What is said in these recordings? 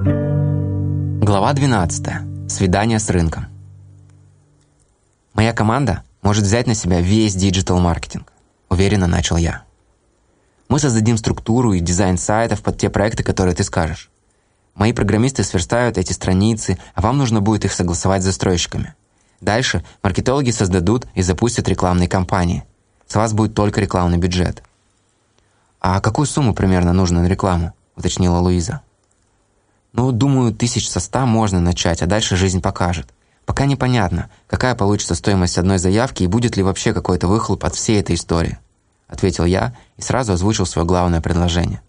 Глава 12. Свидание с рынком. Моя команда может взять на себя весь диджитал-маркетинг, уверенно начал я. Мы создадим структуру и дизайн сайтов под те проекты, которые ты скажешь. Мои программисты сверстают эти страницы, а вам нужно будет их согласовать с застройщиками. Дальше маркетологи создадут и запустят рекламные кампании. С вас будет только рекламный бюджет. «А какую сумму примерно нужно на рекламу?» – уточнила Луиза. «Ну, думаю, тысяч со ста можно начать, а дальше жизнь покажет. Пока непонятно, какая получится стоимость одной заявки и будет ли вообще какой-то выхлоп от всей этой истории», – ответил я и сразу озвучил свое главное предложение.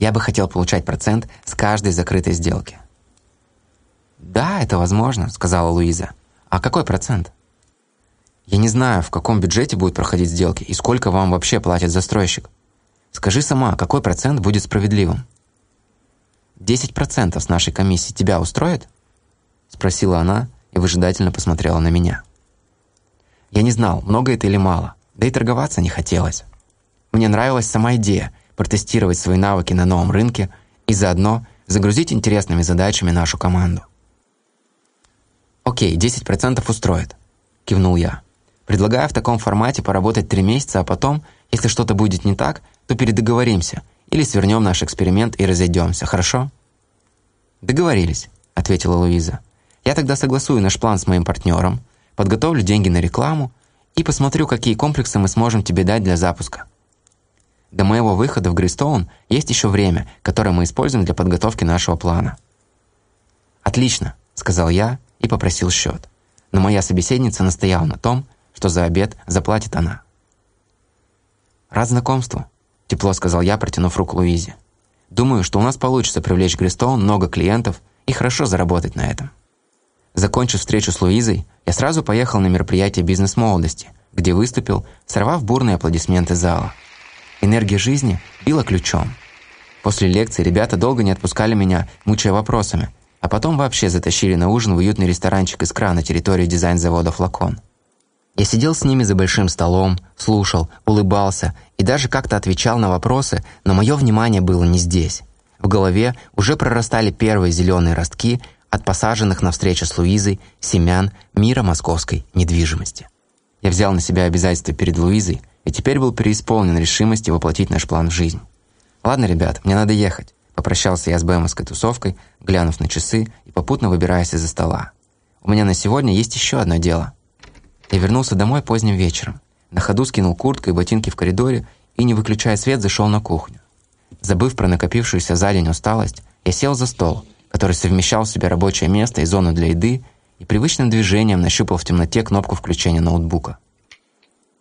«Я бы хотел получать процент с каждой закрытой сделки». «Да, это возможно», – сказала Луиза. «А какой процент?» «Я не знаю, в каком бюджете будут проходить сделки и сколько вам вообще платит застройщик. Скажи сама, какой процент будет справедливым?» «Десять процентов с нашей комиссии тебя устроит?» Спросила она и выжидательно посмотрела на меня. Я не знал, много это или мало, да и торговаться не хотелось. Мне нравилась сама идея протестировать свои навыки на новом рынке и заодно загрузить интересными задачами нашу команду. «Окей, 10% устроит», – кивнул я. «Предлагаю в таком формате поработать три месяца, а потом, если что-то будет не так, то передоговоримся или свернем наш эксперимент и разойдемся, хорошо?» «Договорились», – ответила Луиза. «Я тогда согласую наш план с моим партнером, подготовлю деньги на рекламу и посмотрю, какие комплексы мы сможем тебе дать для запуска. До моего выхода в Гристоун есть еще время, которое мы используем для подготовки нашего плана». «Отлично», – сказал я и попросил счет. Но моя собеседница настояла на том, что за обед заплатит она. «Рад знакомству», – тепло сказал я, протянув руку Луизе. «Думаю, что у нас получится привлечь Гристоун много клиентов и хорошо заработать на этом». Закончив встречу с Луизой, я сразу поехал на мероприятие «Бизнес-молодости», где выступил, сорвав бурные аплодисменты зала. Энергия жизни била ключом. После лекции ребята долго не отпускали меня, мучая вопросами, а потом вообще затащили на ужин в уютный ресторанчик из крана на территории дизайн-завода «Флакон». Я сидел с ними за большим столом, слушал, улыбался и даже как-то отвечал на вопросы, но мое внимание было не здесь. В голове уже прорастали первые зеленые ростки от посаженных на встречу с Луизой семян мира московской недвижимости. Я взял на себя обязательства перед Луизой и теперь был преисполнен решимости воплотить наш план в жизнь. «Ладно, ребят, мне надо ехать», – попрощался я с БМовской тусовкой, глянув на часы и попутно выбираясь из-за стола. «У меня на сегодня есть еще одно дело». Я вернулся домой поздним вечером. На ходу скинул куртку и ботинки в коридоре и, не выключая свет, зашел на кухню. Забыв про накопившуюся за день усталость, я сел за стол, который совмещал в себе рабочее место и зону для еды, и привычным движением нащупал в темноте кнопку включения ноутбука.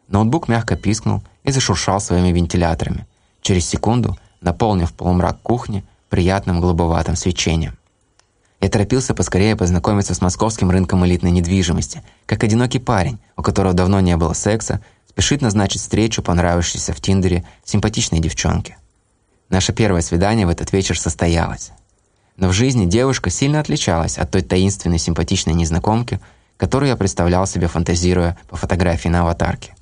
Ноутбук мягко пискнул и зашуршал своими вентиляторами, через секунду наполнив полумрак кухни приятным голубоватым свечением. Я торопился поскорее познакомиться с московским рынком элитной недвижимости, как одинокий парень, у которого давно не было секса, спешит назначить встречу понравившейся в Тиндере симпатичной девчонке. Наше первое свидание в этот вечер состоялось. Но в жизни девушка сильно отличалась от той таинственной симпатичной незнакомки, которую я представлял себе, фантазируя по фотографии на аватарке.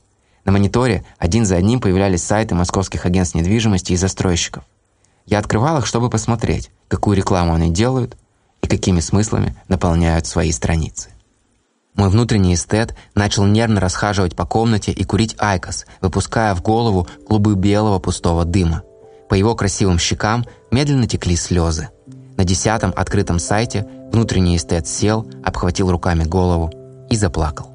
На мониторе один за одним появлялись сайты московских агентств недвижимости и застройщиков. Я открывал их, чтобы посмотреть, какую рекламу они делают, какими смыслами наполняют свои страницы. Мой внутренний эстет начал нервно расхаживать по комнате и курить айкос, выпуская в голову клубы белого пустого дыма. По его красивым щекам медленно текли слезы. На десятом открытом сайте внутренний эстет сел, обхватил руками голову и заплакал.